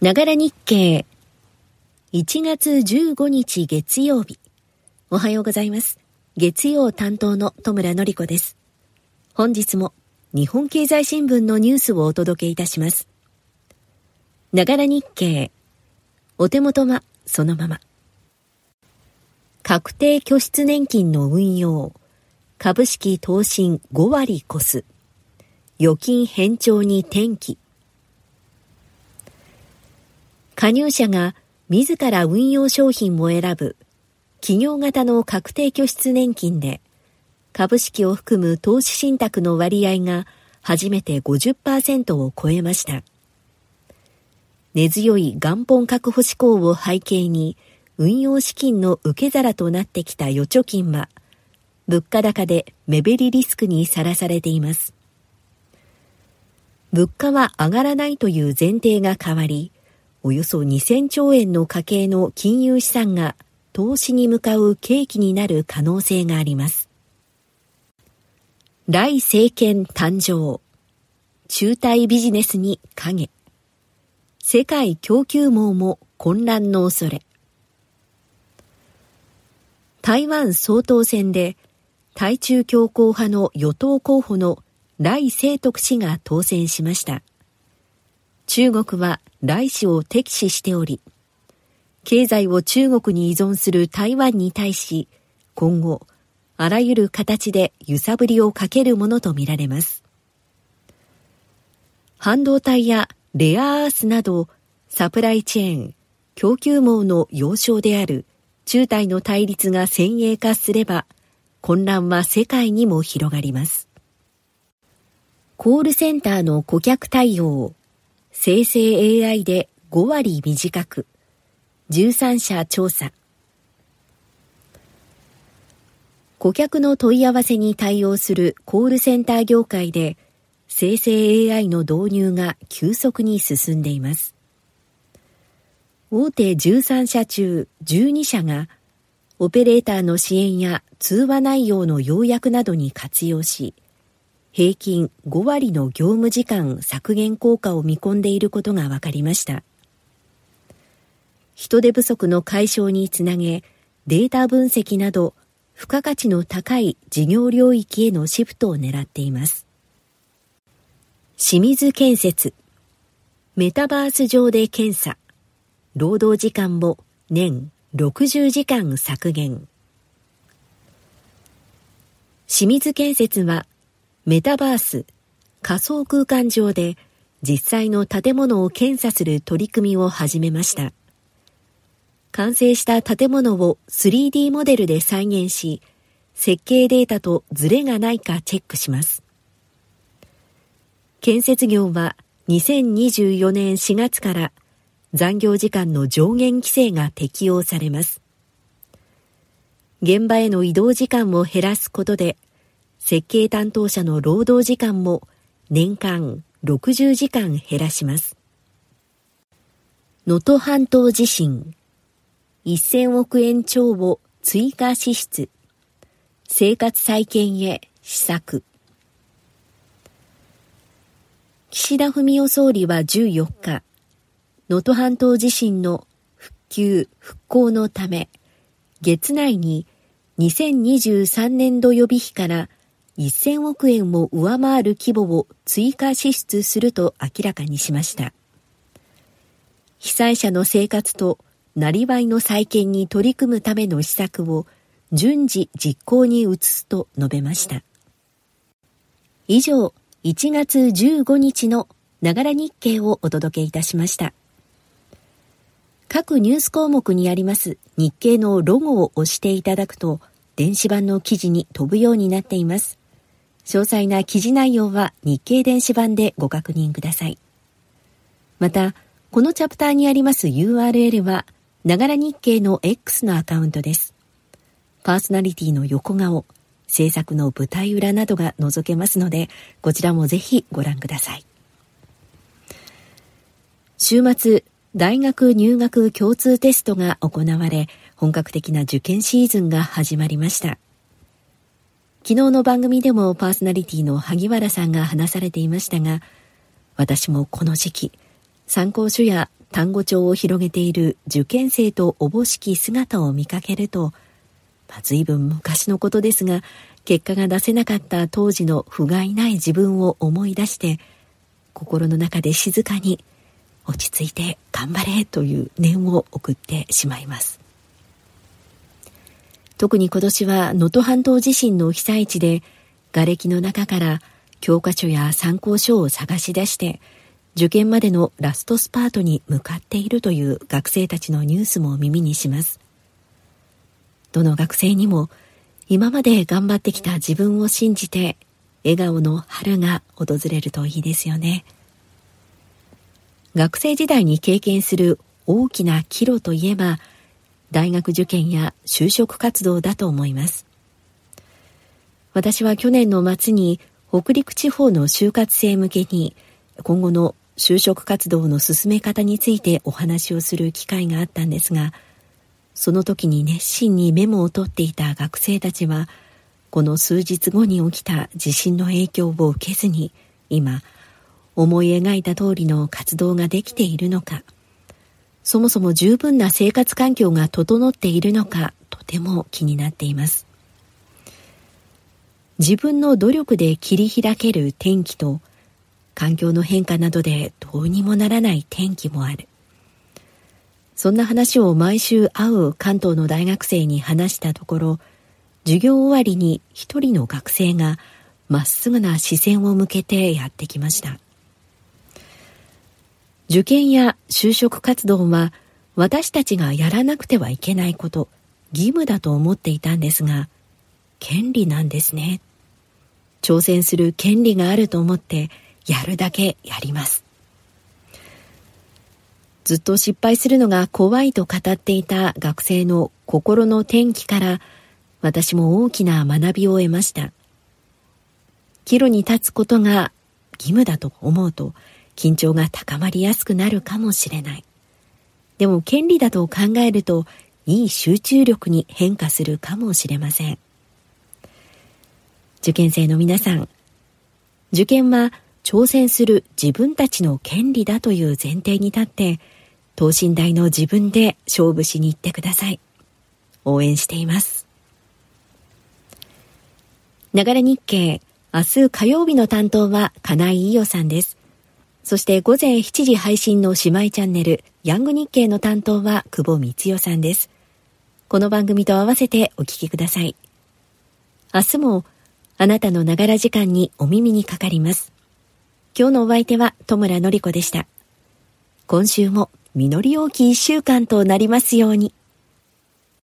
ながら日経。1月15日月曜日。おはようございます。月曜担当の戸村のり子です。本日も日本経済新聞のニュースをお届けいたします。ながら日経。お手元はそのまま。確定拠出年金の運用。株式投信5割越す。預金偏重に転機。加入者が自ら運用商品を選ぶ企業型の確定拠出年金で株式を含む投資信託の割合が初めて50%を超えました。根強い元本確保志向を背景に運用資金の受け皿となってきた預貯金は物価高で目減りリスクにさらされています。物価は上がらないという前提が変わり、およそ2000兆円の家計の金融資産が投資に向かう契機になる可能性があります。来政権誕生。中退ビジネスに影。世界供給網も混乱の恐れ。台湾総統選で対中強硬派の与党候補の来清徳氏が当選しました。中国は来氏を敵視しており、経済を中国に依存する台湾に対し、今後、あらゆる形で揺さぶりをかけるものとみられます。半導体やレアアースなど、サプライチェーン、供給網の要衝である中台の対立が先鋭化すれば、混乱は世界にも広がります。コールセンターの顧客対応、生成 AI で5割短く、13社調査。顧客の問い合わせに対応するコールセンター業界で、生成 AI の導入が急速に進んでいます。大手13社中12社が、オペレーターの支援や通話内容の要約などに活用し、平均5割の業務時間削減効果を見込んでいることが分かりました。人手不足の解消につなげ、データ分析など付加価値の高い事業領域へのシフトを狙っています。清水建設メタバース上で検査労働時間を年60時間削減清水建設はメタバース、仮想空間上で実際の建物を検査する取り組みを始めました。完成した建物を 3D モデルで再現し、設計データとズレがないかチェックします。建設業は2024年4月から残業時間の上限規制が適用されます。現場への移動時間を減らすことで設計担当者の労働時間も年間60時間減らします。能登半島地震1000億円超を追加支出生活再建へ施策岸田文雄総理は14日能登半島地震の復旧復興のため月内に2023年度予備費から1000億円を上回る規模を追加支出すると明らかにしました。被災者の生活となりわいの再建に取り組むための施策を順次実行に移すと述べました。以上、1月15日のながら日経をお届けいたしました。各ニュース項目にあります日経のロゴを押していただくと電子版の記事に飛ぶようになっています。詳細な記事内容は日経電子版でご確認ください。また、このチャプターにあります URL は、ながら日経の X のアカウントです。パーソナリティの横顔、制作の舞台裏などが覗けますので、こちらもぜひご覧ください。週末、大学入学共通テストが行われ、本格的な受験シーズンが始まりました。昨日の番組でもパーソナリティの萩原さんが話されていましたが、私もこの時期、参考書や単語帳を広げている受験生とおぼしき姿を見かけると、まあ、随分昔のことですが、結果が出せなかった当時の不甲斐ない自分を思い出して、心の中で静かに落ち着いて頑張れという念を送ってしまいます。特に今年は能登半島地震の被災地で瓦礫の中から教科書や参考書を探し出して受験までのラストスパートに向かっているという学生たちのニュースも耳にします。どの学生にも今まで頑張ってきた自分を信じて笑顔の春が訪れるといいですよね。学生時代に経験する大きな岐路といえば大学受験や就職活動だと思います。私は去年の末に北陸地方の就活生向けに今後の就職活動の進め方についてお話をする機会があったんですが、その時に熱心にメモを取っていた学生たちは、この数日後に起きた地震の影響を受けずに、今、思い描いた通りの活動ができているのか、そもそも十分な生活環境が整っているのかとても気になっています。自分の努力で切り開ける天気と環境の変化などでどうにもならない天気もある。そんな話を毎週会う関東の大学生に話したところ、授業終わりに一人の学生がまっすぐな視線を向けてやってきました。受験や就職活動は私たちがやらなくてはいけないこと、義務だと思っていたんですが、権利なんですね。挑戦する権利があると思ってやるだけやります。ずっと失敗するのが怖いと語っていた学生の心の転機から私も大きな学びを得ました。岐路に立つことが義務だと思うと緊張が高まりやすくなるかもしれない。でも権利だと考えるといい集中力に変化するかもしれません。受験生の皆さん、受験は挑戦する自分たちの権利だという前提に立って、等身大の自分で勝負しに行ってください。応援しています。ながら日経、明日火曜日の担当は金井伊代さんです。そして午前7時配信の姉妹チャンネル、ヤング日経の担当は久保光代さんです。この番組と合わせてお聞きください。明日もあなたのながら時間にお耳にかかります。今日のお相手は戸村のり子でした。今週も実り大きい一週間となりますように。